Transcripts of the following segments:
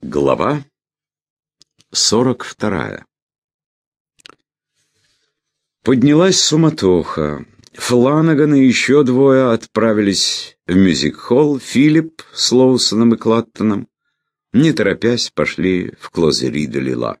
Глава 42 Поднялась суматоха. Фланаган и еще двое отправились в мюзик-холл, Филипп с Лоусоном и Клаттоном, не торопясь, пошли в Клозери де Лила.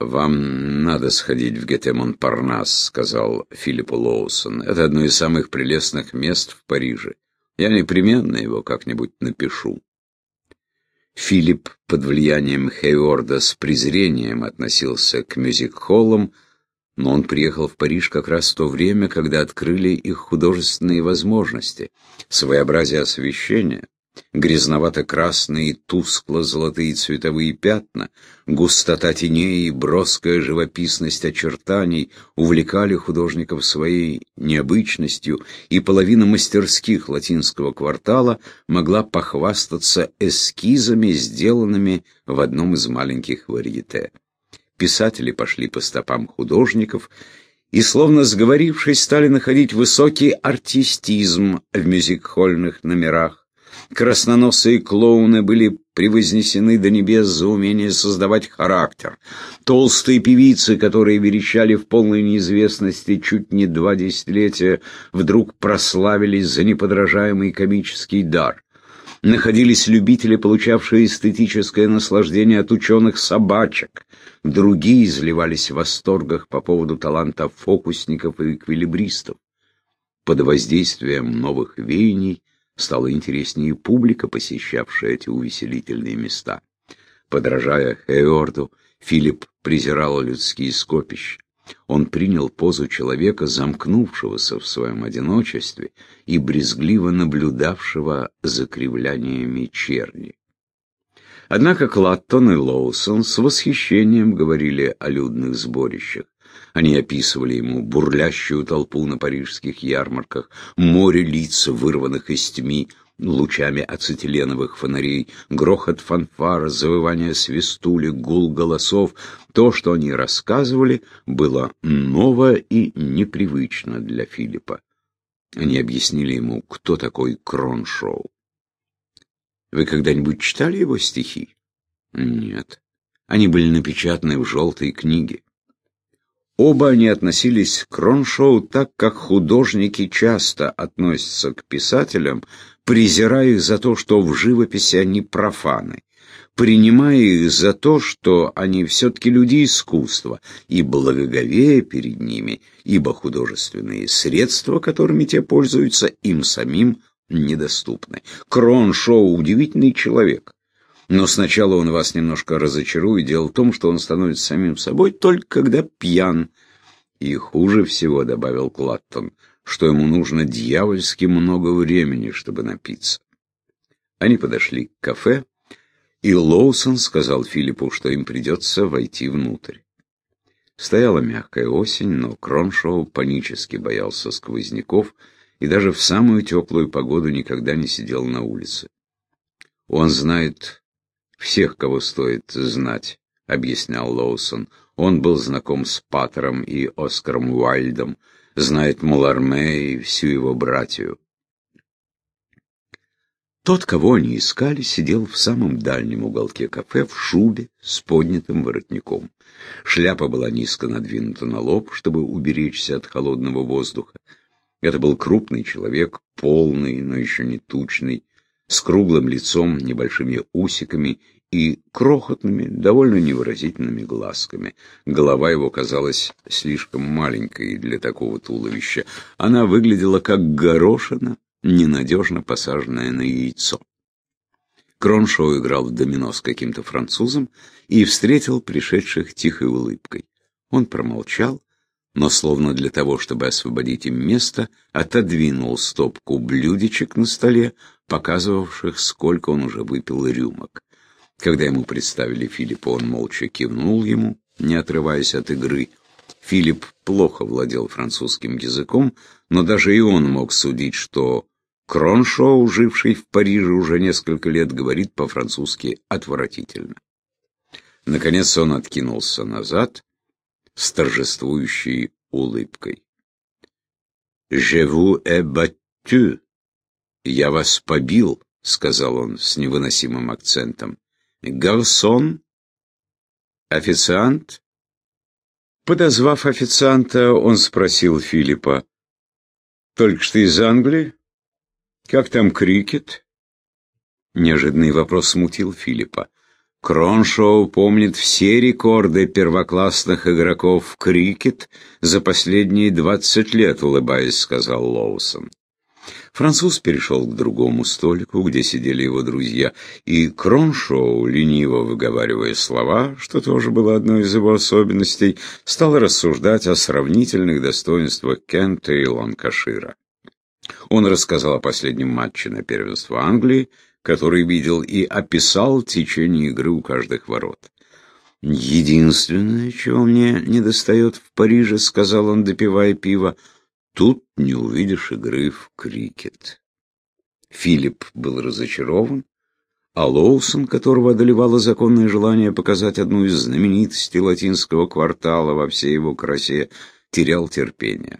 «Вам надо сходить в Гетемон Парнас», — сказал Филиппу Лоусон. «Это одно из самых прелестных мест в Париже. Я непременно его как-нибудь напишу». Филипп под влиянием Хейорда с презрением относился к мюзик-холлам, но он приехал в Париж как раз в то время, когда открыли их художественные возможности, своеобразие освещения, грязновато-красные тускло-золотые цветовые пятна, густота теней и броская живописность очертаний увлекали художников своей необычностью, и половина мастерских латинского квартала могла похвастаться эскизами, сделанными в одном из маленьких варьете. Писатели пошли по стопам художников и, словно сговорившись, стали находить высокий артистизм в мюзик-хольных номерах. Красноносые клоуны были превознесены до небес за умение создавать характер. Толстые певицы, которые верещали в полной неизвестности чуть не два десятилетия, вдруг прославились за неподражаемый комический дар. Находились любители, получавшие эстетическое наслаждение от ученых собачек. Другие изливались в восторгах по поводу таланта фокусников и эквилибристов. Под воздействием новых веяний стала интереснее публика, посещавшая эти увеселительные места. Подражая Хеорду, Филипп презирал людские скопища. Он принял позу человека, замкнувшегося в своем одиночестве и брезгливо наблюдавшего за кривляниями черни. Однако Клаттон и Лоусон с восхищением говорили о людных сборищах. Они описывали ему бурлящую толпу на парижских ярмарках, море лиц, вырванных из тьми, лучами ацетиленовых фонарей, грохот фанфар, завывание свистули, гул голосов. То, что они рассказывали, было ново и непривычно для Филиппа. Они объяснили ему, кто такой Кроншоу. «Вы когда-нибудь читали его стихи?» «Нет. Они были напечатаны в желтой книге. Оба они относились к Кроншоу так, как художники часто относятся к писателям, презирая их за то, что в живописи они профаны, принимая их за то, что они все-таки люди искусства, и благоговея перед ними, ибо художественные средства, которыми те пользуются, им самим недоступны. Кроншоу — удивительный человек. Но сначала он вас немножко разочарует. Дело в том, что он становится самим собой только когда пьян. И хуже всего, — добавил Клаттон, — что ему нужно дьявольски много времени, чтобы напиться. Они подошли к кафе, и Лоусон сказал Филиппу, что им придется войти внутрь. Стояла мягкая осень, но Кроншоу панически боялся сквозняков и даже в самую теплую погоду никогда не сидел на улице. Он знает всех, кого стоит знать», — объяснял Лоусон. Он был знаком с Паттером и Оскаром Уайльдом, знает Маларме и всю его братью. Тот, кого они искали, сидел в самом дальнем уголке кафе в шубе с поднятым воротником. Шляпа была низко надвинута на лоб, чтобы уберечься от холодного воздуха. Это был крупный человек, полный, но еще не тучный, с круглым лицом, небольшими усиками и крохотными, довольно невыразительными глазками. Голова его казалась слишком маленькой для такого туловища. Она выглядела как горошина, ненадежно посаженная на яйцо. Кроншоу играл в домино с каким-то французом и встретил пришедших тихой улыбкой. Он промолчал, но словно для того, чтобы освободить им место, отодвинул стопку блюдечек на столе, показывавших, сколько он уже выпил рюмок. Когда ему представили Филиппа, он молча кивнул ему, не отрываясь от игры. Филипп плохо владел французским языком, но даже и он мог судить, что Кроншоу, живший в Париже уже несколько лет, говорит по-французски отвратительно. Наконец он откинулся назад с торжествующей улыбкой. «Je vous ai battu!» «Я вас побил», — сказал он с невыносимым акцентом. «Гарсон? Официант?» Подозвав официанта, он спросил Филиппа. «Только что из Англии? Как там крикет?» Неожиданный вопрос смутил Филиппа. Кроншоу помнит все рекорды первоклассных игроков в крикет за последние двадцать лет, улыбаясь, сказал Лоусон. Француз перешел к другому столику, где сидели его друзья, и Кроншоу, лениво выговаривая слова, что тоже было одной из его особенностей, стал рассуждать о сравнительных достоинствах Кента и Ланкашира. Он рассказал о последнем матче на первенство Англии, который видел и описал течение игры у каждых ворот. «Единственное, чего мне недостает в Париже», — сказал он, допивая пиво, — «тут не увидишь игры в крикет». Филипп был разочарован, а Лоусон, которого одолевало законное желание показать одну из знаменитостей латинского квартала во всей его красе, терял терпение.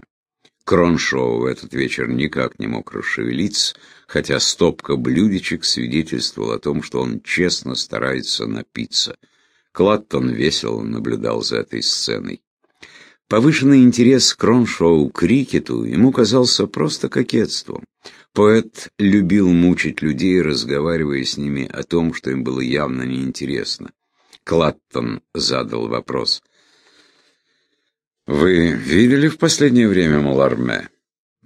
Кроншоу в этот вечер никак не мог расшевелиться, хотя стопка блюдечек свидетельствовала о том, что он честно старается напиться. Клаттон весело наблюдал за этой сценой. Повышенный интерес Кроншоу к крикету ему казался просто кокетством. Поэт любил мучить людей, разговаривая с ними о том, что им было явно неинтересно. Клаттон задал вопрос. «Вы видели в последнее время Маларме?»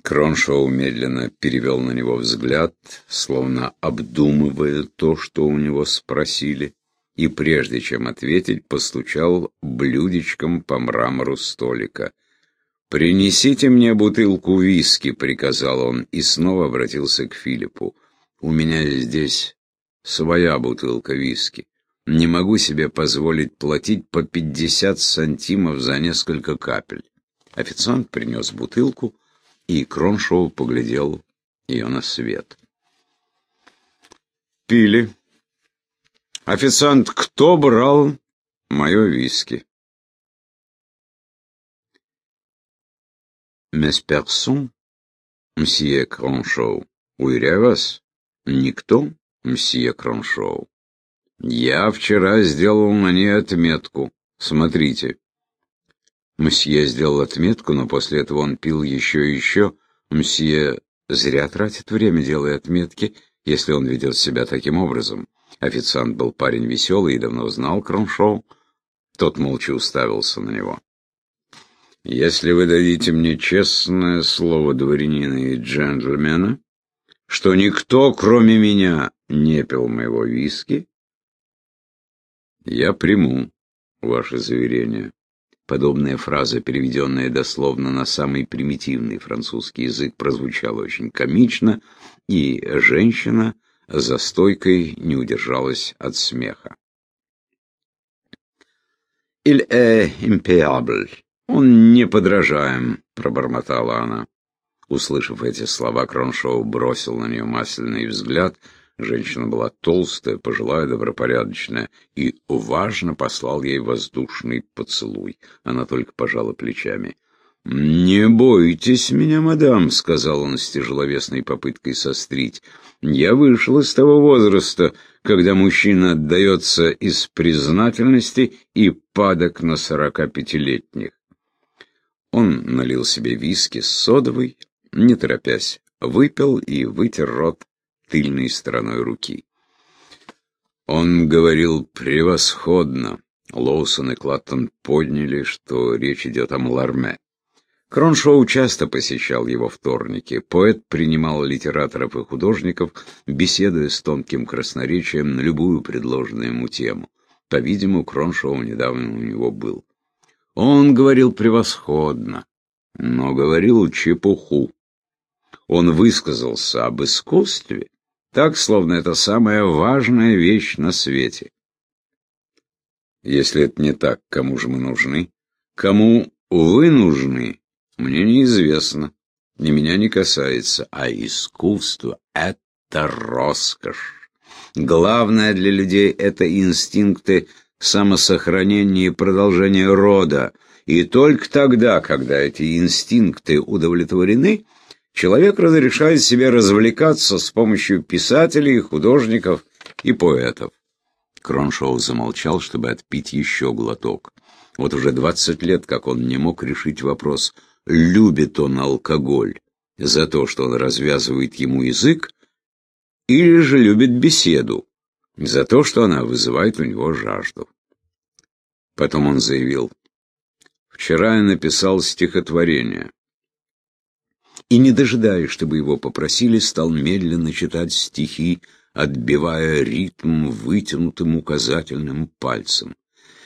Кроншоу медленно перевел на него взгляд, словно обдумывая то, что у него спросили, и прежде чем ответить, постучал блюдечком по мрамору столика. «Принесите мне бутылку виски», — приказал он, и снова обратился к Филиппу. «У меня здесь своя бутылка виски. Не могу себе позволить платить по пятьдесят сантимов за несколько капель». Официант принес бутылку, и Кроншоу поглядел ее на свет. Пили. Официант, кто брал мое виски? Мес персон, мсье Кроншоу. Уверяю вас, никто, мсье Кроншоу. Я вчера сделал на ней отметку. Смотрите. Мсье сделал отметку, но после этого он пил еще и еще. Мсье зря тратит время, делая отметки, если он ведет себя таким образом. Официант был парень веселый и давно знал Кроншоу. Тот молча уставился на него. «Если вы дадите мне честное слово дворянина и джентльмена, что никто, кроме меня, не пил моего виски, я приму ваше заверение». Подобная фраза, переведенная дословно на самый примитивный французский язык, прозвучала очень комично, и женщина за стойкой не удержалась от смеха. «Il est impeable. Он неподражаем», — пробормотала она. Услышав эти слова, Кроншоу бросил на нее масляный взгляд — Женщина была толстая, пожилая, добропорядочная, и важно послал ей воздушный поцелуй. Она только пожала плечами. «Не бойтесь меня, мадам», — сказал он с тяжеловесной попыткой сострить. «Я вышел из того возраста, когда мужчина отдается из признательности и падок на сорока пятилетних». Он налил себе виски с содовой, не торопясь, выпил и вытер рот тыльной стороной руки. Он говорил превосходно. Лоусон и Клаттон подняли, что речь идет о Маларме. Кроншоу часто посещал его вторники. Поэт принимал литераторов и художников, беседуя с тонким красноречием на любую предложенную ему тему. По-видимому, Кроншоу недавно у него был. Он говорил превосходно, но говорил чепуху. Он высказался об искусстве, так, словно это самая важная вещь на свете. Если это не так, кому же мы нужны? Кому вы нужны, мне неизвестно. Ни меня не касается. А искусство — это роскошь. Главное для людей — это инстинкты самосохранения и продолжения рода. И только тогда, когда эти инстинкты удовлетворены, человек разрешает себе развлекаться с помощью писателей, художников и поэтов. Кроншоу замолчал, чтобы отпить еще глоток. Вот уже двадцать лет, как он не мог решить вопрос, любит он алкоголь за то, что он развязывает ему язык, или же любит беседу за то, что она вызывает у него жажду. Потом он заявил, «Вчера я написал стихотворение» и, не дожидаясь, чтобы его попросили, стал медленно читать стихи, отбивая ритм вытянутым указательным пальцем.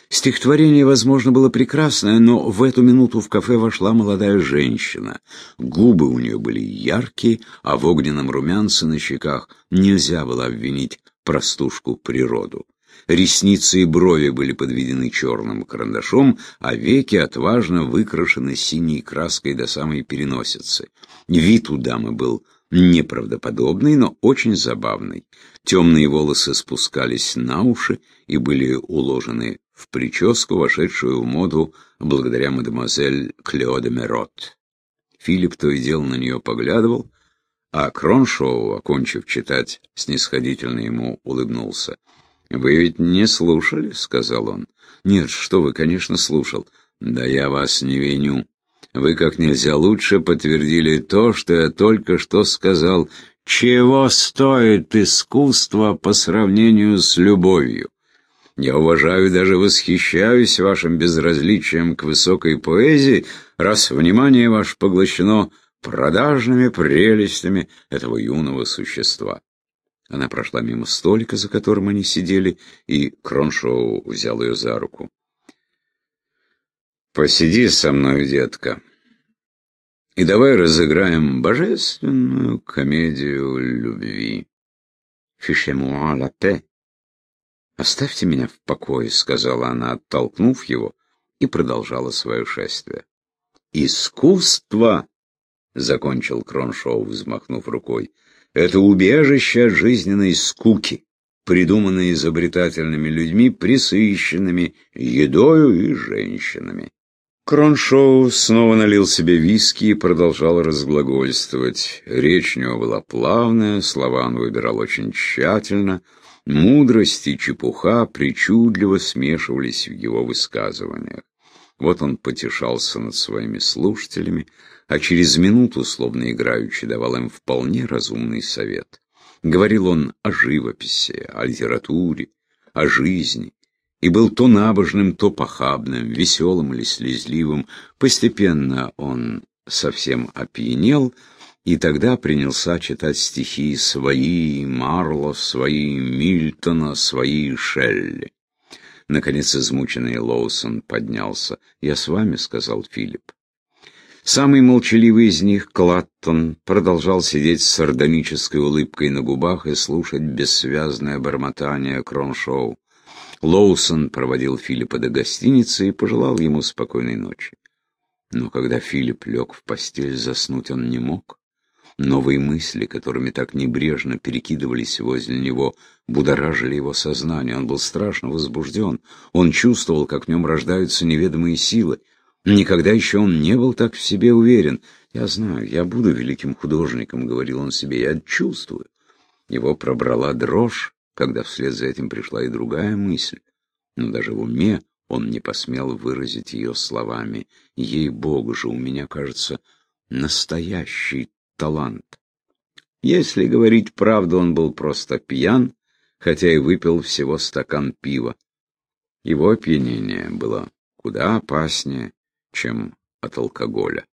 Стихотворение, возможно, было прекрасное, но в эту минуту в кафе вошла молодая женщина. Губы у нее были яркие, а в огненном румянце на щеках нельзя было обвинить простушку природу. Ресницы и брови были подведены черным карандашом, а веки отважно выкрашены синей краской до самой переносицы. Вид у дамы был неправдоподобный, но очень забавный. Темные волосы спускались на уши и были уложены в прическу, вошедшую в моду благодаря мадемуазель Клео Мерот. Филипп то и дело на нее поглядывал, а Кроншоу, окончив читать, снисходительно ему улыбнулся. «Вы ведь не слушали?» — сказал он. «Нет, что вы, конечно, слушал. Да я вас не виню. Вы как нельзя лучше подтвердили то, что я только что сказал. Чего стоит искусство по сравнению с любовью? Я уважаю и даже восхищаюсь вашим безразличием к высокой поэзии, раз внимание ваше поглощено продажными прелестями этого юного существа. Она прошла мимо столика, за которым они сидели, и Кроншоу взял ее за руку. «Посиди со мной, детка, и давай разыграем божественную комедию любви. Фишемуа ла пе». «Оставьте меня в покое», — сказала она, оттолкнув его, и продолжала свое шествие. «Искусство!» — закончил Кроншоу, взмахнув рукой — это убежище жизненной скуки, придуманное изобретательными людьми, присыщенными едою и женщинами. Кроншоу снова налил себе виски и продолжал разглагольствовать. Речь у него была плавная, слова он выбирал очень тщательно, мудрость и чепуха причудливо смешивались в его высказываниях. Вот он потешался над своими слушателями, а через минуту, словно играючи, давал им вполне разумный совет. Говорил он о живописи, о литературе, о жизни, и был то набожным, то похабным, веселым или слезливым. Постепенно он совсем опьянел, и тогда принялся читать стихи свои Марло, свои Мильтона, свои Шелли. Наконец измученный Лоусон поднялся. «Я с вами», — сказал Филипп. Самый молчаливый из них, Клаттон, продолжал сидеть с сардонической улыбкой на губах и слушать бессвязное бормотание Кроншоу. Лоусон проводил Филиппа до гостиницы и пожелал ему спокойной ночи. Но когда Филипп лег в постель, заснуть он не мог. Новые мысли, которыми так небрежно перекидывались возле него, будоражили его сознание. Он был страшно возбужден. Он чувствовал, как в нем рождаются неведомые силы. Никогда еще он не был так в себе уверен. «Я знаю, я буду великим художником», — говорил он себе, — «я чувствую». Его пробрала дрожь, когда вслед за этим пришла и другая мысль. Но даже в уме он не посмел выразить ее словами. «Ей-богу же, у меня, кажется, настоящий талант». Если говорить правду, он был просто пьян, хотя и выпил всего стакан пива. Его опьянение было куда опаснее, чем от алкоголя.